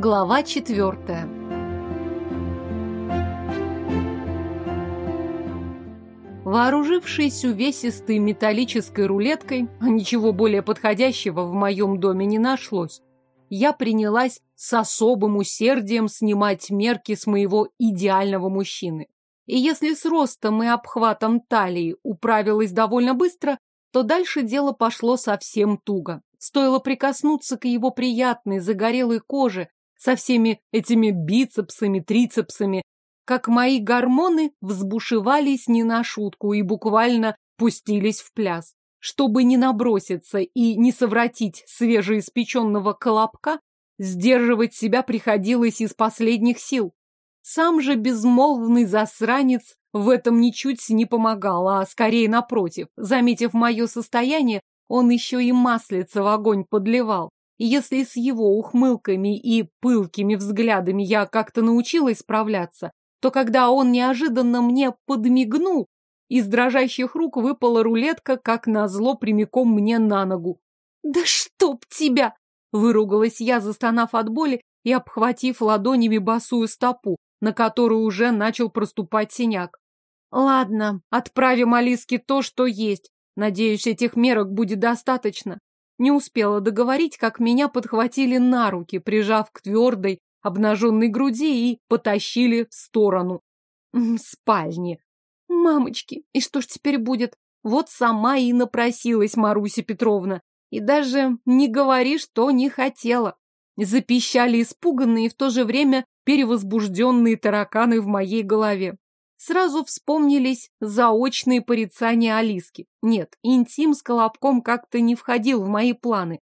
Глава четвертая. Вооружившись увесистой металлической рулеткой, а ничего более подходящего в моем доме не нашлось, я принялась с особым усердием снимать мерки с моего идеального мужчины. И если с ростом и обхватом талии управилась довольно быстро, то дальше дело пошло совсем туго. Стоило прикоснуться к его приятной загорелой коже со всеми этими бицепсами, трицепсами, как мои гормоны взбушевались не на шутку и буквально пустились в пляс. Чтобы не наброситься и не совратить свежеиспеченного колобка, сдерживать себя приходилось из последних сил. Сам же безмолвный засранец в этом ничуть не помогал, а скорее напротив. Заметив мое состояние, он еще и маслица в огонь подливал. Если с его ухмылками и пылкими взглядами я как-то научилась справляться, то когда он неожиданно мне подмигнул, из дрожащих рук выпала рулетка, как назло, прямиком мне на ногу. «Да чтоб тебя!» — выругалась я, застонав от боли и обхватив ладонями босую стопу, на которую уже начал проступать синяк. «Ладно, отправим Алиске то, что есть. Надеюсь, этих мерок будет достаточно». Не успела договорить, как меня подхватили на руки, прижав к твердой, обнаженной груди и потащили в сторону. Спальни. Мамочки, и что ж теперь будет? Вот сама и напросилась Маруся Петровна. И даже не говори, что не хотела. Запищали испуганные и в то же время перевозбужденные тараканы в моей голове. Сразу вспомнились заочные порицания Алиски. Нет, интим с Колобком как-то не входил в мои планы.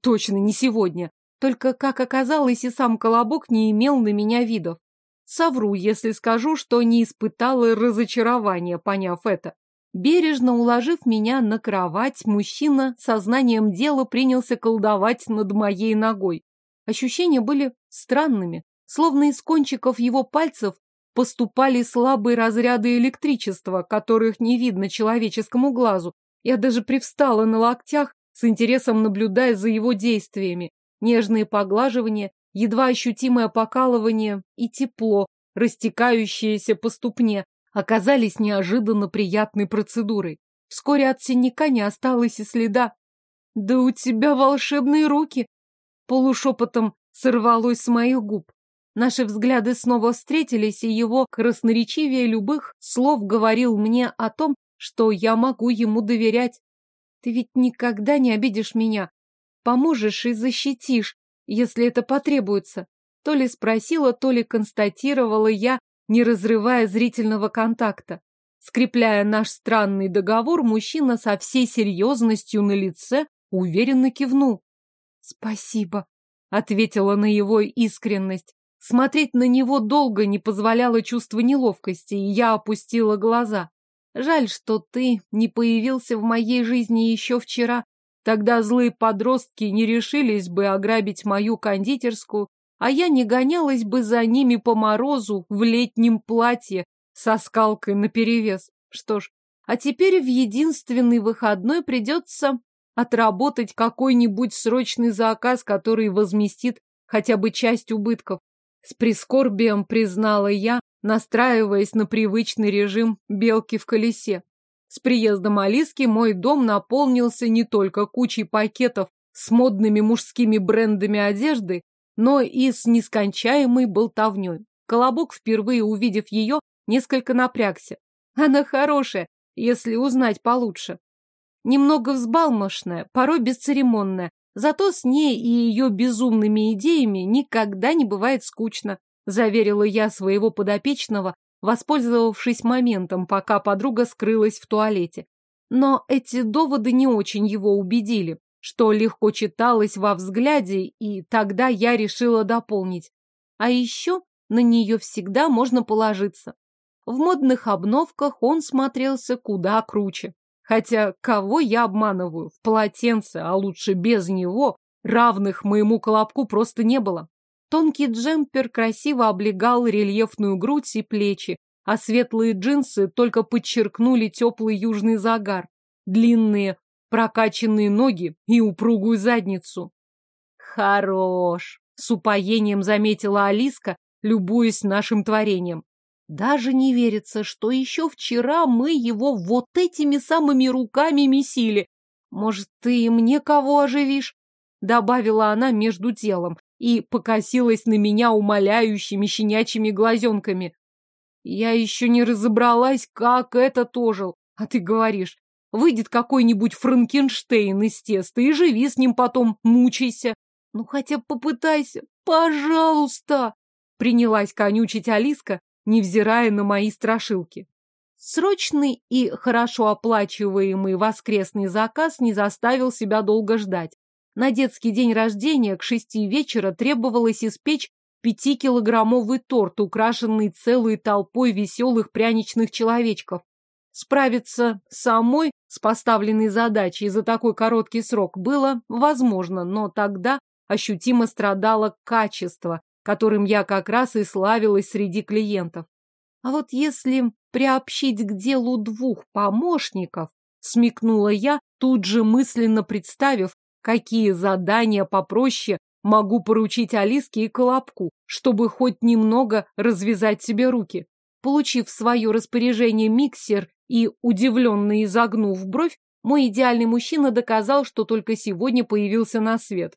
Точно не сегодня. Только, как оказалось, и сам Колобок не имел на меня видов. Совру, если скажу, что не испытала разочарования, поняв это. Бережно уложив меня на кровать, мужчина сознанием дела принялся колдовать над моей ногой. Ощущения были странными, словно из кончиков его пальцев поступали слабые разряды электричества, которых не видно человеческому глазу. Я даже привстала на локтях, с интересом наблюдая за его действиями. Нежные поглаживания, едва ощутимое покалывание и тепло, растекающееся по ступне, оказались неожиданно приятной процедурой. Вскоре от синяка не осталось и следа. «Да у тебя волшебные руки!» Полушепотом сорвалось с моих губ. Наши взгляды снова встретились, и его красноречивее любых слов говорил мне о том, что я могу ему доверять. Ты ведь никогда не обидишь меня. Поможешь и защитишь, если это потребуется. То ли спросила, то ли констатировала я, не разрывая зрительного контакта. Скрепляя наш странный договор, мужчина со всей серьезностью на лице уверенно кивнул. «Спасибо», — ответила на его искренность. Смотреть на него долго не позволяло чувство неловкости, и я опустила глаза. Жаль, что ты не появился в моей жизни еще вчера. Тогда злые подростки не решились бы ограбить мою кондитерскую, а я не гонялась бы за ними по морозу в летнем платье со скалкой наперевес. Что ж, а теперь в единственный выходной придется отработать какой-нибудь срочный заказ, который возместит хотя бы часть убытков. С прискорбием признала я, настраиваясь на привычный режим белки в колесе. С приездом Алиски мой дом наполнился не только кучей пакетов с модными мужскими брендами одежды, но и с нескончаемой болтовней. Колобок, впервые увидев ее, несколько напрягся. Она хорошая, если узнать получше. Немного взбалмошная, порой бесцеремонная, зато с ней и ее безумными идеями никогда не бывает скучно, заверила я своего подопечного, воспользовавшись моментом, пока подруга скрылась в туалете. Но эти доводы не очень его убедили, что легко читалось во взгляде, и тогда я решила дополнить. А еще на нее всегда можно положиться. В модных обновках он смотрелся куда круче. Хотя кого я обманываю? В полотенце, а лучше без него, равных моему колобку просто не было. Тонкий джемпер красиво облегал рельефную грудь и плечи, а светлые джинсы только подчеркнули теплый южный загар, длинные прокачанные ноги и упругую задницу. Хорош! С упоением заметила Алиска, любуясь нашим творением. Даже не верится, что еще вчера мы его вот этими самыми руками месили. Может, ты и мне кого оживишь? Добавила она между делом и покосилась на меня умоляющими щенячьими глазенками. Я еще не разобралась, как это ожил. А ты говоришь, выйдет какой-нибудь Франкенштейн из теста и живи с ним потом, мучайся. Ну, хотя попытайся, пожалуйста. Принялась конючить Алиска, невзирая на мои страшилки. Срочный и хорошо оплачиваемый воскресный заказ не заставил себя долго ждать. На детский день рождения к шести вечера требовалось испечь пятикилограммовый торт, украшенный целой толпой веселых пряничных человечков. Справиться самой с поставленной задачей за такой короткий срок было возможно, но тогда ощутимо страдало качество, которым я как раз и славилась среди клиентов. А вот если приобщить к делу двух помощников, смекнула я, тут же мысленно представив, какие задания попроще могу поручить Алиске и Колобку, чтобы хоть немного развязать себе руки. Получив в свое распоряжение миксер и удивленно изогнув бровь, мой идеальный мужчина доказал, что только сегодня появился на свет.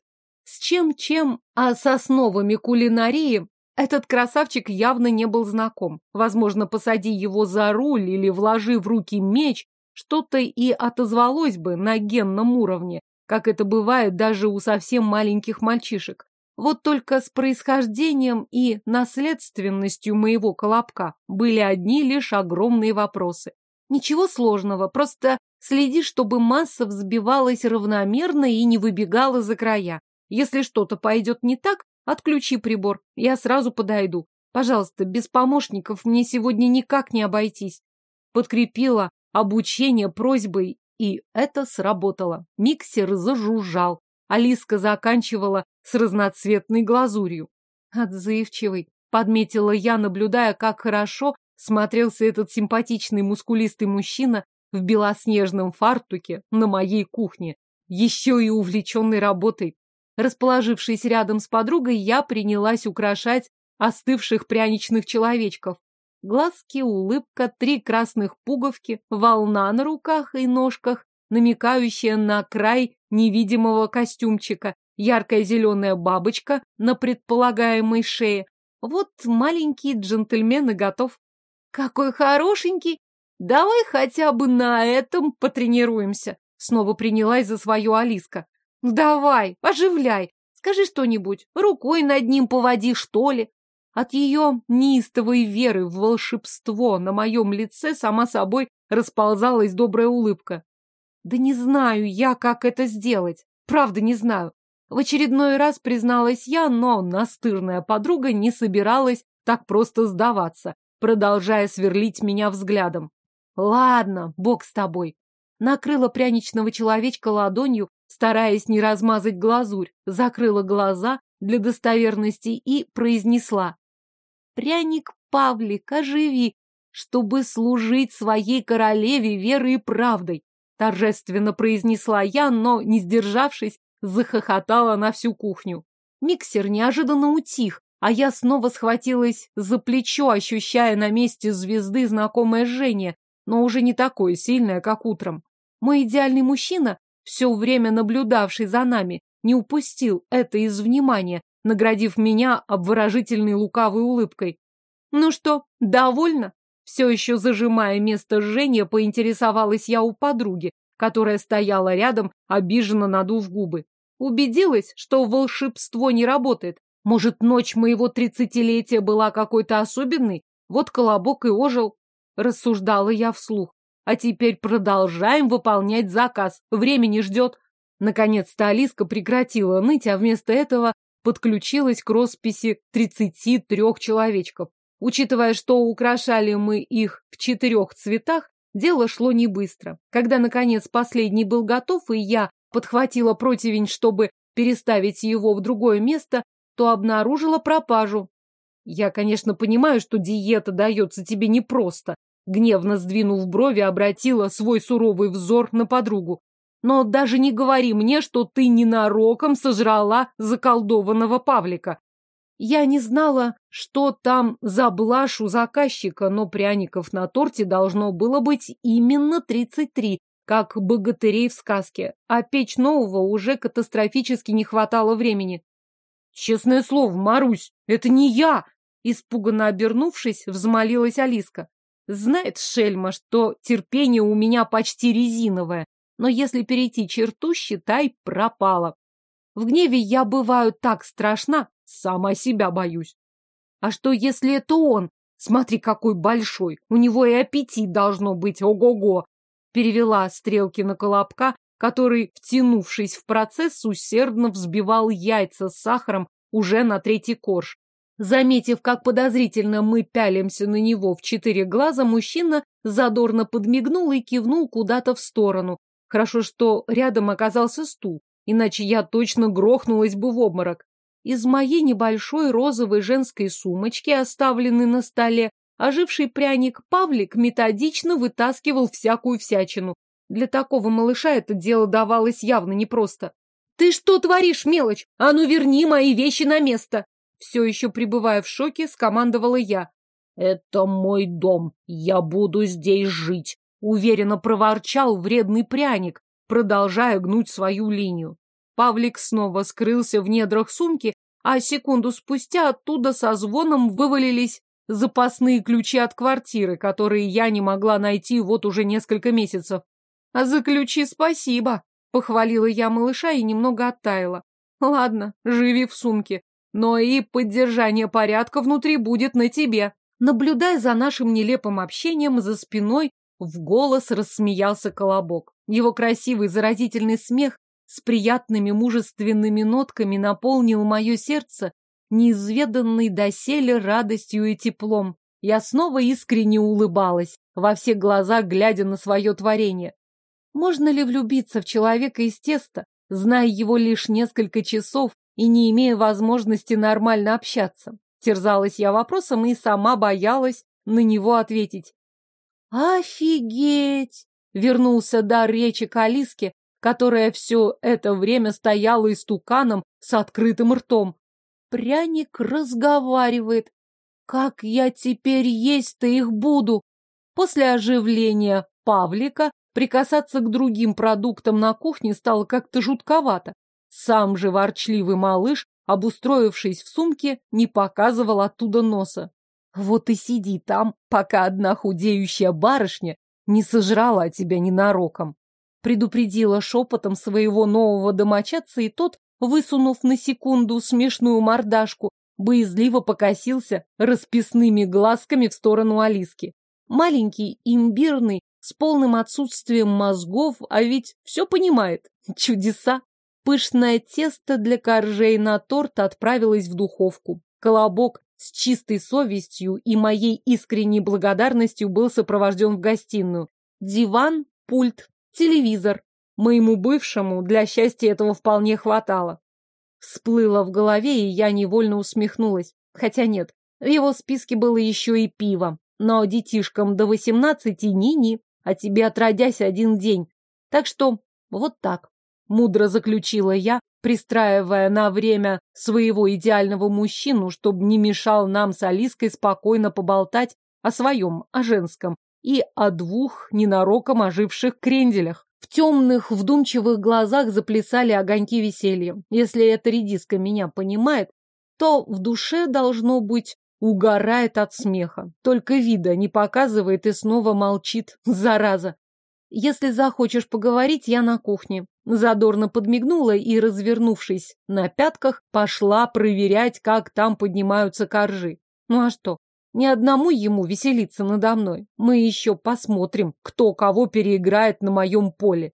С чем-чем, а с основами кулинарии этот красавчик явно не был знаком. Возможно, посади его за руль или вложи в руки меч, что-то и отозвалось бы на генном уровне, как это бывает даже у совсем маленьких мальчишек. Вот только с происхождением и наследственностью моего колобка были одни лишь огромные вопросы. Ничего сложного, просто следи, чтобы масса взбивалась равномерно и не выбегала за края. Если что-то пойдет не так, отключи прибор, я сразу подойду. Пожалуйста, без помощников мне сегодня никак не обойтись. Подкрепила обучение просьбой, и это сработало. Миксер зажужжал. Алиска заканчивала с разноцветной глазурью. Отзывчивый, подметила я, наблюдая, как хорошо смотрелся этот симпатичный мускулистый мужчина в белоснежном фартуке на моей кухне, еще и увлеченный работой. Расположившись рядом с подругой, я принялась украшать остывших пряничных человечков. Глазки, улыбка, три красных пуговки, волна на руках и ножках, намекающая на край невидимого костюмчика, яркая зеленая бабочка на предполагаемой шее. Вот маленький джентльмен и готов. Какой хорошенький! Давай хотя бы на этом потренируемся. Снова принялась за свою Алиска. Давай, оживляй. Скажи что-нибудь. Рукой над ним поводи, что ли. От ее неистовой веры в волшебство на моем лице сама собой расползалась добрая улыбка. Да не знаю я, как это сделать. Правда, не знаю. В очередной раз призналась я, но настырная подруга не собиралась так просто сдаваться, продолжая сверлить меня взглядом. Ладно, бог с тобой. Накрыла пряничного человечка ладонью, стараясь не размазать глазурь, закрыла глаза для достоверности и произнесла. «Пряник Павлик, оживи, чтобы служить своей королеве верой и правдой!» Торжественно произнесла я, но, не сдержавшись, захохотала на всю кухню. Миксер неожиданно утих, а я снова схватилась за плечо, ощущая на месте звезды знакомое жжение, но уже не такое сильное, как утром. Мой идеальный мужчина все время наблюдавший за нами, не упустил это из внимания, наградив меня обворожительной лукавой улыбкой. «Ну что, довольна?» Все еще зажимая место жжения, поинтересовалась я у подруги, которая стояла рядом, обиженно надув губы. Убедилась, что волшебство не работает. Может, ночь моего тридцатилетия была какой-то особенной? Вот колобок и ожил. Рассуждала я вслух. А теперь продолжаем выполнять заказ. Времени ждет. Наконец-то Алиска прекратила ныть, а вместо этого подключилась к росписи 33 человечков. Учитывая, что украшали мы их в четырех цветах, дело шло не быстро. Когда, наконец, последний был готов, и я подхватила противень, чтобы переставить его в другое место, то обнаружила пропажу. Я, конечно, понимаю, что диета дается тебе непросто, Гневно сдвинув брови, обратила свой суровый взор на подругу. Но даже не говори мне, что ты ненароком сожрала заколдованного Павлика. Я не знала, что там за блажь у заказчика, но пряников на торте должно было быть именно 33, как богатырей в сказке, а печь нового уже катастрофически не хватало времени. «Честное слово, Марусь, это не я!» Испуганно обернувшись, взмолилась Алиска. Знает Шельма, что терпение у меня почти резиновое, но если перейти черту, считай, пропало. В гневе я бываю так страшна, Сама себя боюсь. А что, если это он? Смотри, какой большой. У него и аппетит должно быть. Ого-го. Перевела стрелки на колобка, который, втянувшись в процесс, усердно взбивал яйца с сахаром уже на третий корж. Заметив, как подозрительно мы пялимся на него в четыре глаза, мужчина задорно подмигнул и кивнул куда-то в сторону. Хорошо, что рядом оказался стул, иначе я точно грохнулась бы в обморок. Из моей небольшой розовой женской сумочки, оставленной на столе, оживший пряник Павлик методично вытаскивал всякую всячину. Для такого малыша это дело давалось явно непросто. «Ты что творишь, мелочь? А ну верни мои вещи на место!» Все еще пребывая в шоке, скомандовала я. «Это мой дом, я буду здесь жить», — уверенно проворчал вредный пряник, продолжая гнуть свою линию. Павлик снова скрылся в недрах сумки, а секунду спустя оттуда со звоном вывалились запасные ключи от квартиры, которые я не могла найти вот уже несколько месяцев. А за ключи спасибо, похвалила я малыша и немного оттаяла. Ладно, живи в сумке, но и поддержание порядка внутри будет на тебе. Наблюдая за нашим нелепым общением, за спиной в голос рассмеялся Колобок. Его красивый заразительный смех с приятными мужественными нотками наполнил мое сердце неизведанной доселе радостью и теплом. Я снова искренне улыбалась, во все глаза глядя на свое творение. Можно ли влюбиться в человека из теста, зная его лишь несколько часов и не имея возможности нормально общаться? Терзалась я вопросом и сама боялась на него ответить. «Офигеть!» — вернулся дар речи к Алиске, которая все это время стояла истуканом с открытым ртом. Пряник разговаривает. Как я теперь есть-то их буду? После оживления Павлика прикасаться к другим продуктам на кухне стало как-то жутковато. Сам же ворчливый малыш, обустроившись в сумке, не показывал оттуда носа. Вот и сиди там, пока одна худеющая барышня не сожрала тебя ненароком предупредила шепотом своего нового домочадца, и тот, высунув на секунду смешную мордашку, боязливо покосился расписными глазками в сторону Алиски. Маленький, имбирный, с полным отсутствием мозгов, а ведь все понимает. Чудеса! Пышное тесто для коржей на торт отправилось в духовку. Колобок с чистой совестью и моей искренней благодарностью был сопровожден в гостиную. Диван, пульт, Телевизор. Моему бывшему для счастья этого вполне хватало. Всплыло в голове, и я невольно усмехнулась. Хотя нет, в его списке было еще и пиво. Но детишкам до восемнадцати ни-ни, а тебе отродясь один день. Так что вот так. Мудро заключила я, пристраивая на время своего идеального мужчину, чтобы не мешал нам с Алиской спокойно поболтать о своем, о женском, и о двух ненароком оживших кренделях. В темных, вдумчивых глазах заплясали огоньки веселья. Если эта редиска меня понимает, то в душе должно быть угорает от смеха. Только вида не показывает и снова молчит, зараза. Если захочешь поговорить, я на кухне. Задорно подмигнула и, развернувшись на пятках, пошла проверять, как там поднимаются коржи. Ну а что? Ни одному ему веселиться надо мной. Мы еще посмотрим, кто кого переиграет на моем поле.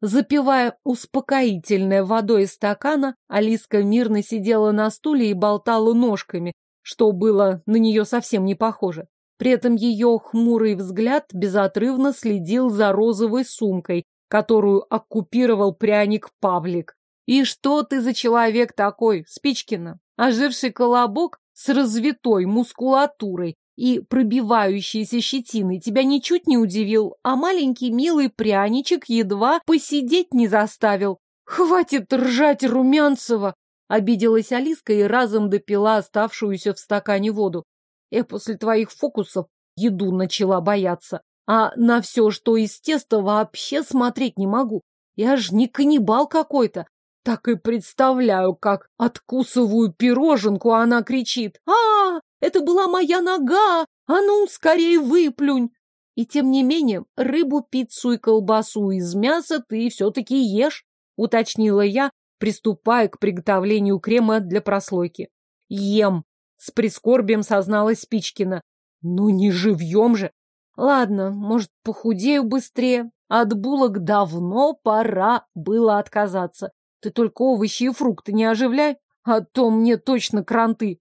Запивая успокоительное водой из стакана, Алиска мирно сидела на стуле и болтала ножками, что было на нее совсем не похоже. При этом ее хмурый взгляд безотрывно следил за розовой сумкой, которую оккупировал пряник Павлик. «И что ты за человек такой, Спичкина? Оживший колобок с развитой мускулатурой и пробивающейся щетиной тебя ничуть не удивил, а маленький милый пряничек едва посидеть не заставил. Хватит ржать Румянцева! Обиделась Алиска и разом допила оставшуюся в стакане воду. Я после твоих фокусов еду начала бояться. А на все, что из теста, вообще смотреть не могу. Я ж не каннибал какой-то. Так и представляю, как откусываю пироженку, а она кричит. а, это была моя нога! А ну, скорее выплюнь!» И тем не менее, рыбу, пиццу и колбасу из мяса ты все-таки ешь, уточнила я, приступая к приготовлению крема для прослойки. Ем, с прискорбием созналась Спичкина. Ну не живьем же. Ладно, может, похудею быстрее. От булок давно пора было отказаться. Ты только овощи и фрукты не оживляй, а то мне точно кранты.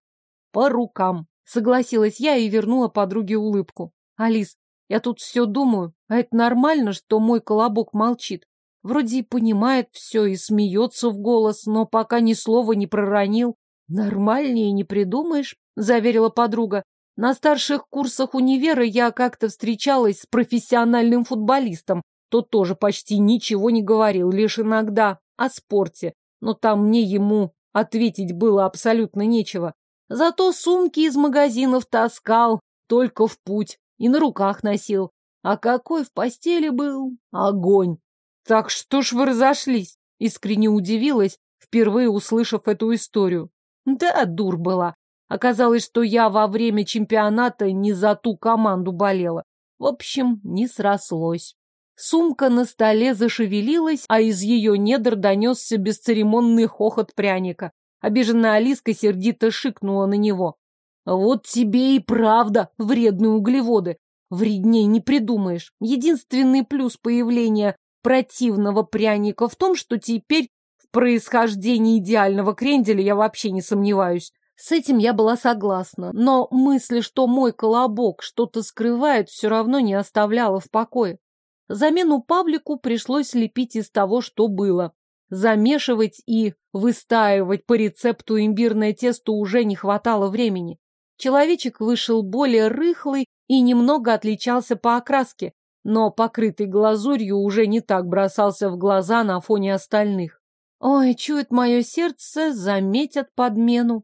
По рукам. Согласилась я и вернула подруге улыбку. Алис, я тут все думаю, а это нормально, что мой колобок молчит. Вроде и понимает все и смеется в голос, но пока ни слова не проронил. Нормальнее не придумаешь, заверила подруга. На старших курсах универа я как-то встречалась с профессиональным футболистом. Тот тоже почти ничего не говорил, лишь иногда о спорте. Но там мне ему ответить было абсолютно нечего. Зато сумки из магазинов таскал только в путь и на руках носил. А какой в постели был? Огонь! Так что ж вы разошлись? Искренне удивилась, впервые услышав эту историю. Да, дур была. Оказалось, что я во время чемпионата не за ту команду болела. В общем, не срослось. Сумка на столе зашевелилась, а из ее недр донесся бесцеремонный хохот пряника. Обиженная Алиска сердито шикнула на него. Вот тебе и правда вредные углеводы. Вредней не придумаешь. Единственный плюс появления противного пряника в том, что теперь происхождении идеального кренделя я вообще не сомневаюсь. С этим я была согласна, но мысль, что мой колобок что-то скрывает, все равно не оставляла в покое. Замену Павлику пришлось лепить из того, что было. Замешивать и выстаивать по рецепту имбирное тесто уже не хватало времени. Человечек вышел более рыхлый и немного отличался по окраске, но покрытый глазурью уже не так бросался в глаза на фоне остальных. Ой, чует мое сердце, заметят подмену.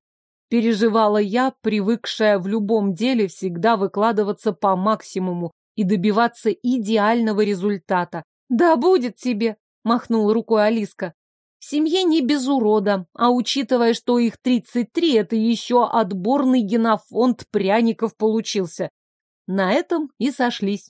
Переживала я, привыкшая в любом деле всегда выкладываться по максимуму и добиваться идеального результата. Да будет тебе, махнула рукой Алиска. В семье не без урода, а учитывая, что их 33, это еще отборный генофонд пряников получился. На этом и сошлись.